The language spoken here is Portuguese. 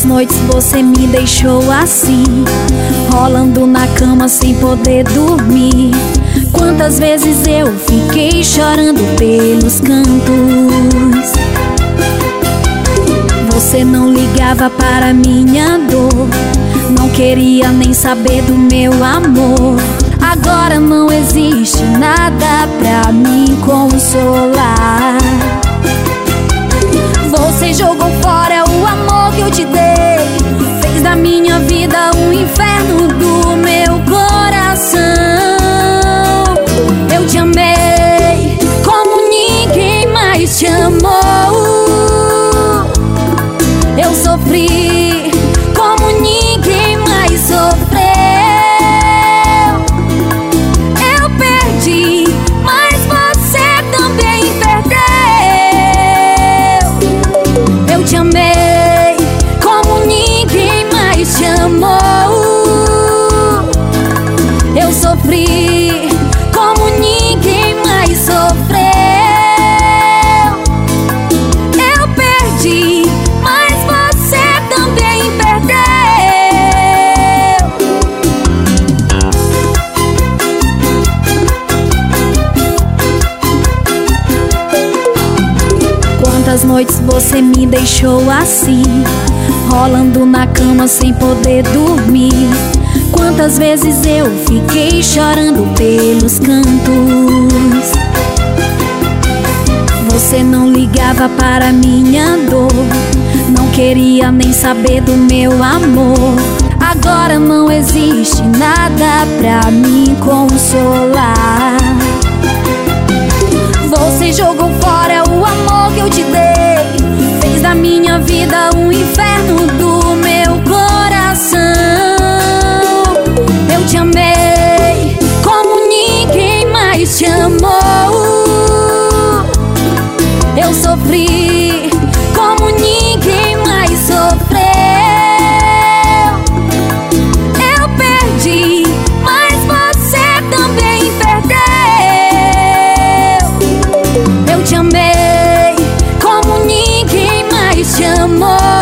noites você me deixou assim, rolando na cama sem poder dormir. Quantas vezes eu fiquei chorando pelos cantos. Você não ligava para minha dor, não queria nem saber do meu amor. Agora não existe nada pra me consolar. Você jogou fora o amor que eu te dei, minha vida um inferno do meu coração. Eu te amei como ninguém mais te amou. Eu sofri Quantas noites você me deixou assim, rolando na cama sem poder dormir? Quantas vezes eu fiquei chorando pelos cantos? Você não ligava para minha dor, não queria nem saber do meu amor. Agora não existe nada pra me consolar. Você jogou fora minha vida esse amor.